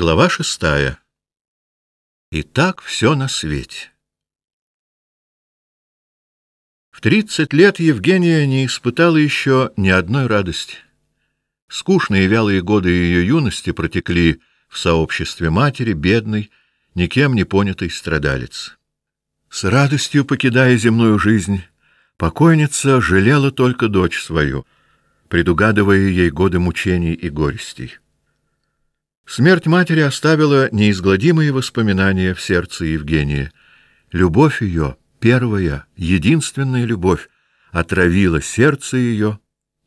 Глава шестая. И так все на свете. В тридцать лет Евгения не испытала еще ни одной радости. Скучные вялые годы ее юности протекли в сообществе матери, бедной, никем не понятой страдалец. С радостью покидая земную жизнь, покойница жалела только дочь свою, предугадывая ей годы мучений и горестей. Смерть матери оставила неизгладимые воспоминания в сердце Евгения. Любовь ее, первая, единственная любовь, отравила сердце ее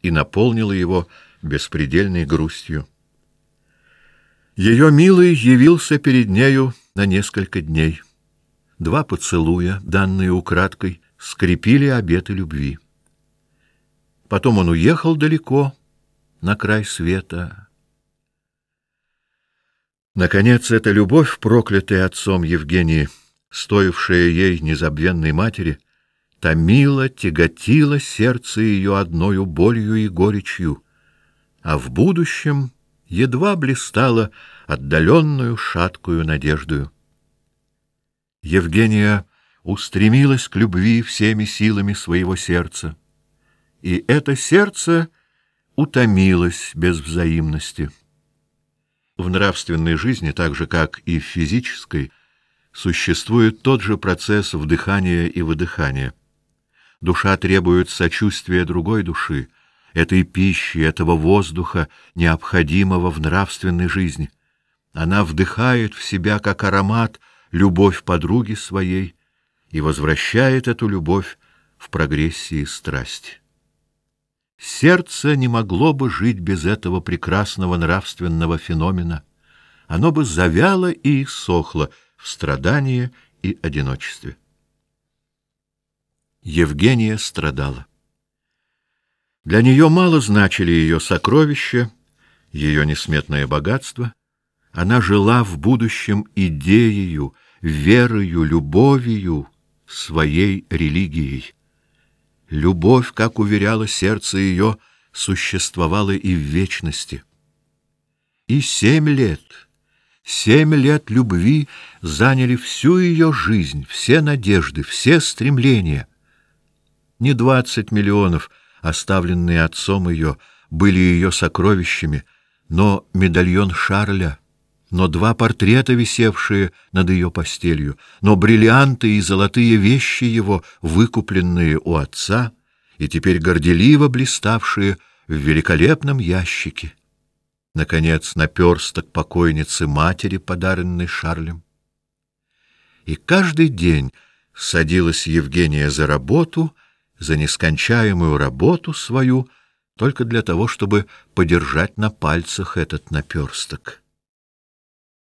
и наполнила его беспредельной грустью. Ее милый явился перед нею на несколько дней. Два поцелуя, данные украдкой, скрепили обеты любви. Потом он уехал далеко, на край света, Наконец, эта любовь, проклятая отцом Евгении, стоившая ей незабвенной матери, томила, тяготила сердце ее одною болью и горечью, а в будущем едва блистала отдаленную шаткую надеждою. Евгения устремилась к любви всеми силами своего сердца, и это сердце утомилось без взаимности. В нравственной жизни, так же как и в физической, существует тот же процесс вдыхания и выдыхания. Душа требует сочувствия другой души, этой пищи, этого воздуха, необходимого в нравственной жизни. Она вдыхает в себя как аромат любовь подруги своей и возвращает эту любовь в прогрессии страсти. Сердце не могло бы жить без этого прекрасного нравственного феномена. Оно бы завяло и сохло в страдании и одиночестве. Евгения страдала. Для нее мало значили ее сокровища, ее несметное богатство. Она жила в будущем идеей, верою, любовью, своей религией. Любовь, как уверяло сердце ее, существовала и в вечности. И семь лет, семь лет любви заняли всю ее жизнь, все надежды, все стремления. Не двадцать миллионов, оставленные отцом ее, были ее сокровищами, но медальон Шарля — но два портрета, висевшие над ее постелью, но бриллианты и золотые вещи его, выкупленные у отца и теперь горделиво блиставшие в великолепном ящике. Наконец, наперсток покойницы матери, подаренный Шарлем. И каждый день садилась Евгения за работу, за нескончаемую работу свою, только для того, чтобы подержать на пальцах этот наперсток.